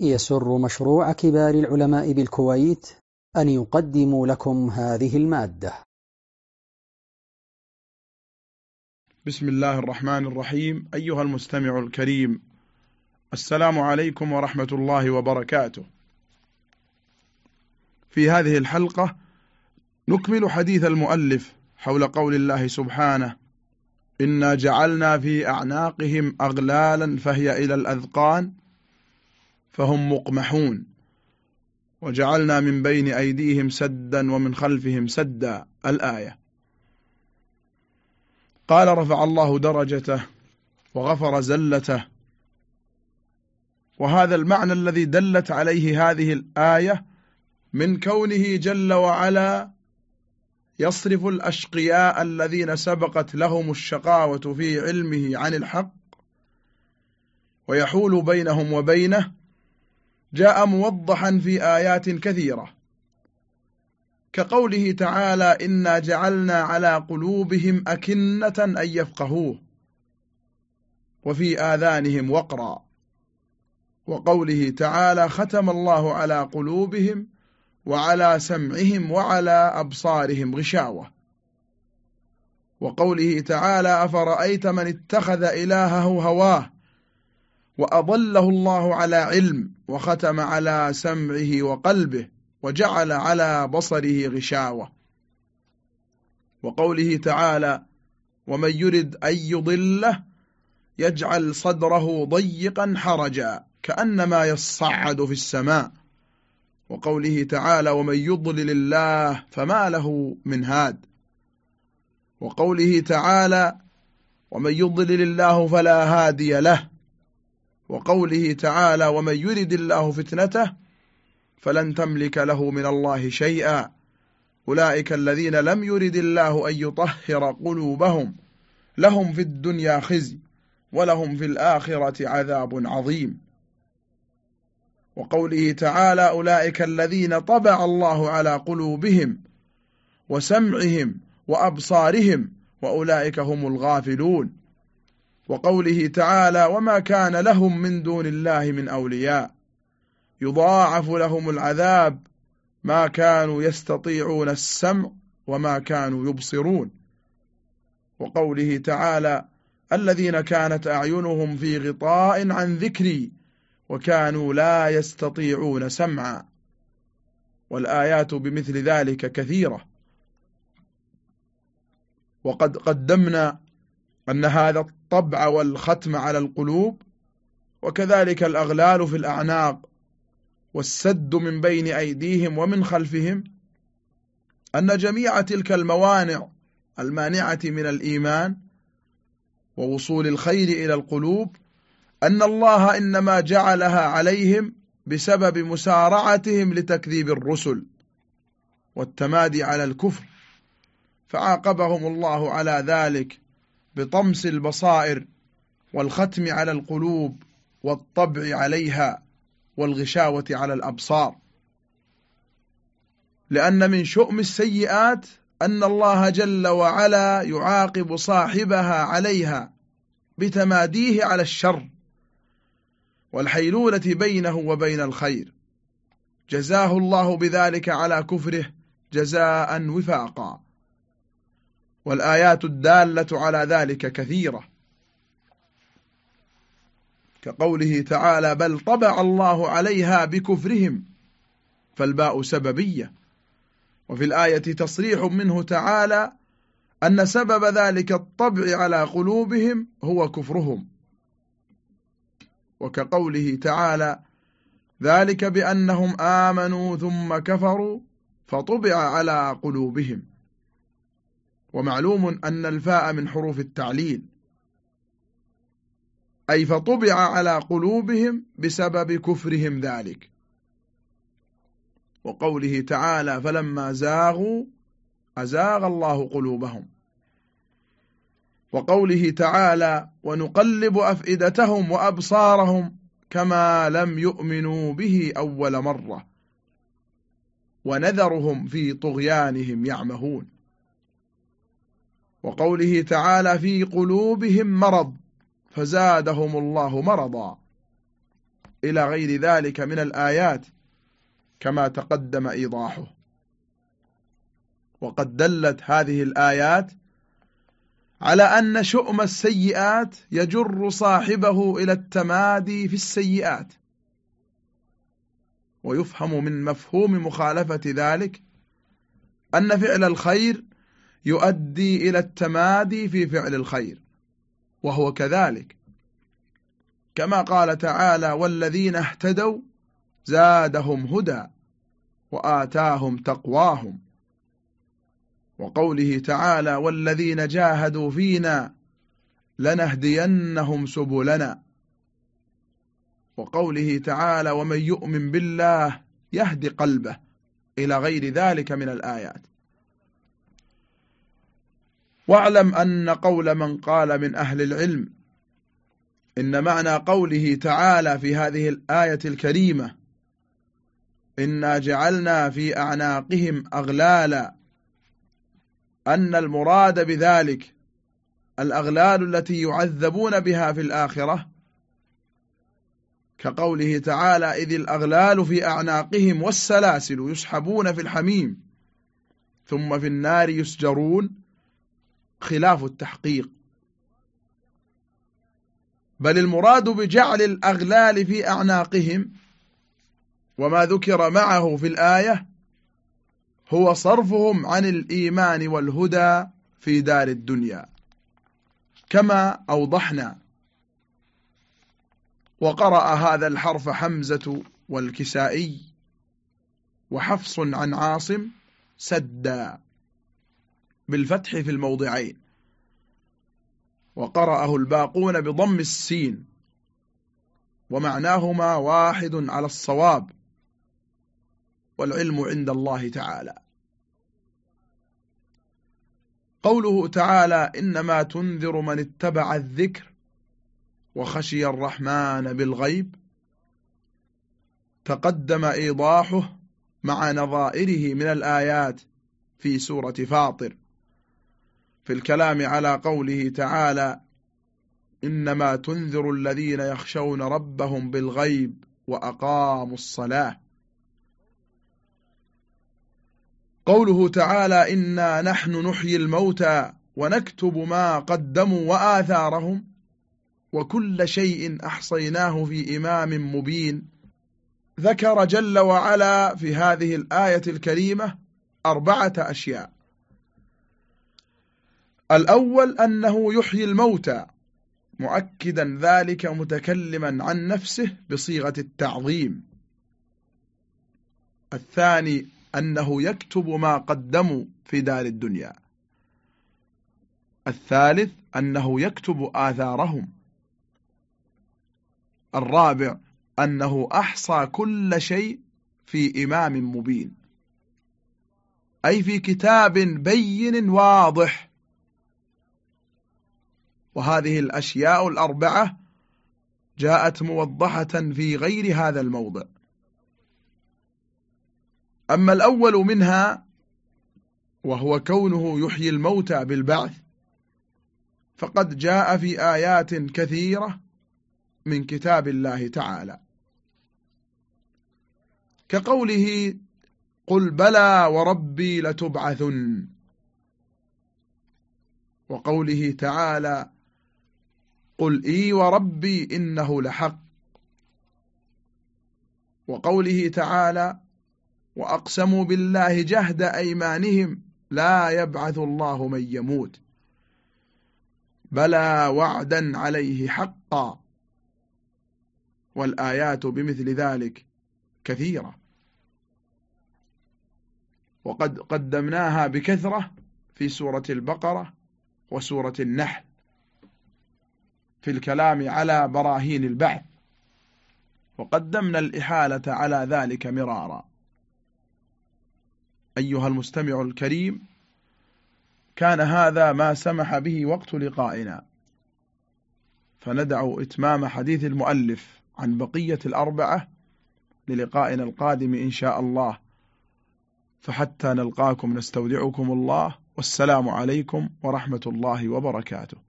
يسر مشروع كبار العلماء بالكويت أن يقدم لكم هذه المادة. بسم الله الرحمن الرحيم. أيها المستمع الكريم السلام عليكم ورحمة الله وبركاته. في هذه الحلقة نكمل حديث المؤلف حول قول الله سبحانه إنا جعلنا في أعناقهم أغلالا فهي إلى الأذقان فهم مقمحون. وجعلنا من بين أيديهم سدا ومن خلفهم سدا. الآية. قال رفع الله درجته وغفر زلته. وهذا المعنى الذي دلت عليه هذه الآية من كونه جل وعلا يصرف الأشقياء الذين سبقت لهم الشقاوة في علمه عن الحق ويحول بينهم وبينه جاء موضحا في آيات كثيرة. كقوله تعالى إنا جعلنا على قلوبهم أكنة أن يفقهوه. وفي آذانهم وقرا. وقوله تعالى ختم الله على قلوبهم وعلى سمعهم وعلى أبصارهم غشاوة. وقوله تعالى أفرأيت من اتخذ إلهه هواه؟ وأضله الله على علم وختم على سمعه وقلبه وجعل على بصره غشاوة. وقوله تعالى ومن يرد أن يضله يجعل صدره ضيقا حرجا كأنما يصعد في السماء وقوله تعالى ومن يضلل الله فما له من هاد وقوله تعالى ومن يضلل الله فلا هادي له وقوله تعالى ومن يرد الله فتنته فلن تملك له من الله شيئا أولئك الذين لم يرد الله أن يطهر قلوبهم لهم في الدنيا خزي ولهم في الآخرة عذاب عظيم. وقوله تعالى أولئك الذين طبع الله على قلوبهم وسمعهم وأبصارهم وأولئك هم الغافلون. وقوله تعالى وما كان لهم من دون الله من أولياء يضاعف لهم العذاب ما كانوا يستطيعون السمع وما كانوا يبصرون وقوله تعالى الذين كانت أعينهم في غطاء عن ذكري وكانوا لا يستطيعون سمعا والآيات بمثل ذلك كثيرة وقد قدمنا أن هذا الطبع والختم على القلوب وكذلك الأغلال في الأعناق والسد من بين أيديهم ومن خلفهم أن جميع تلك الموانع المانعة من الإيمان ووصول الخير إلى القلوب أن الله إنما جعلها عليهم بسبب مسارعتهم لتكذيب الرسل والتمادي على الكفر فعاقبهم الله على ذلك بطمس البصائر والختم على القلوب والطبع عليها والغشاوة على الأبصار. لأن من شؤم السيئات أن الله جل وعلا يعاقب صاحبها عليها بتماديه على الشر والحيلولة بينه وبين الخير. جزاه الله بذلك على كفره جزاء وفاقا. والآيات الدالة على ذلك كثيرة. كقوله تعالى بل طبع الله عليها بكفرهم فالباء سببية. وفي الآية تصريح منه تعالى أن سبب ذلك الطبع على قلوبهم هو كفرهم وكقوله تعالى ذلك بأنهم آمنوا ثم كفروا فطبع على قلوبهم ومعلوم أن الفاء من حروف التعليل. أي فطبع على قلوبهم بسبب كفرهم ذلك. وقوله تعالى فلما زاغوا أزاغ الله قلوبهم وقوله تعالى ونقلب أفئدتهم وأبصارهم كما لم يؤمنوا به أول مرة ونذرهم في طغيانهم يعمهون. وقوله تعالى في قلوبهم مرض فزادهم الله مرضا. إلى غير ذلك من الآيات كما تقدم إيضاحه. وقد دلت هذه الآيات على أن شؤم السيئات يجر صاحبه إلى التمادي في السيئات. ويفهم من مفهوم مخالفة ذلك أن فعل الخير يؤدي إلى التمادي في فعل الخير وهو كذلك. كما قال تعالى والذين اهتدوا زادهم هدى وآتاهم تقواهم وقوله تعالى والذين جاهدوا فينا لنهدينهم سبلنا وقوله تعالى ومن يؤمن بالله يهدي قلبه إلى غير ذلك من الآيات. واعلم أن قول من قال من أهل العلم إن معنى قوله تعالى في هذه الآية الكريمة إنا جعلنا في أعناقهم أغلالا أن المراد بذلك الأغلال التي يعذبون بها في الآخرة كقوله تعالى إذ الأغلال في أعناقهم والسلاسل يسحبون في الحميم ثم في النار يسجرون خلاف التحقيق. بل المراد بجعل الأغلال في أعناقهم وما ذكر معه في الآية هو صرفهم عن الإيمان والهدى في دار الدنيا. كما أوضحنا. وقرأ هذا الحرف حمزة والكسائي وحفص عن عاصم سدا. بالفتح في الموضعين. وقرأه الباقون بضم السين. ومعناهما واحد على الصواب. والعلم عند الله تعالى. قوله تعالى إنما تنذر من اتبع الذكر وخشي الرحمن بالغيب. تقدم إيضاحه مع نظائره من الآيات في سورة فاطر. في الكلام على قوله تعالى إنما تنذر الذين يخشون ربهم بالغيب وأقاموا الصلاة. قوله تعالى إنا نحن نحيي الموتى ونكتب ما قدموا وآثارهم وكل شيء أحصيناه في إمام مبين. ذكر جل وعلا في هذه الآية الكريمة أربعة أشياء. الأول أنه يحيي الموتى مؤكدا ذلك متكلما عن نفسه بصيغة التعظيم. الثاني أنه يكتب ما قدموا في دار الدنيا. الثالث أنه يكتب آثارهم. الرابع أنه أحصى كل شيء في إمام مبين. أي في كتاب بين واضح وهذه الأشياء الأربعة جاءت موضحة في غير هذا الموضع. أما الأول منها وهو كونه يحيي الموتى بالبعث فقد جاء في آيات كثيرة من كتاب الله تعالى. كقوله قل بلى وربي لتبعثن وقوله تعالى قل إي وربي إنه لحق. وقوله تعالى وأقسموا بالله جهد أيمانهم لا يبعث الله من يموت. بلى وعدا عليه حقا. والآيات بمثل ذلك كثيرة. وقد قدمناها بكثرة في سورة البقرة وسورة النحل. في الكلام على براهين البعث. وقدمنا الإحالة على ذلك مرارا. أيها المستمع الكريم كان هذا ما سمح به وقت لقائنا. فندع إتمام حديث المؤلف عن بقية الأربعة للقائنا القادم إن شاء الله. فحتى نلقاكم نستودعكم الله. والسلام عليكم ورحمة الله وبركاته.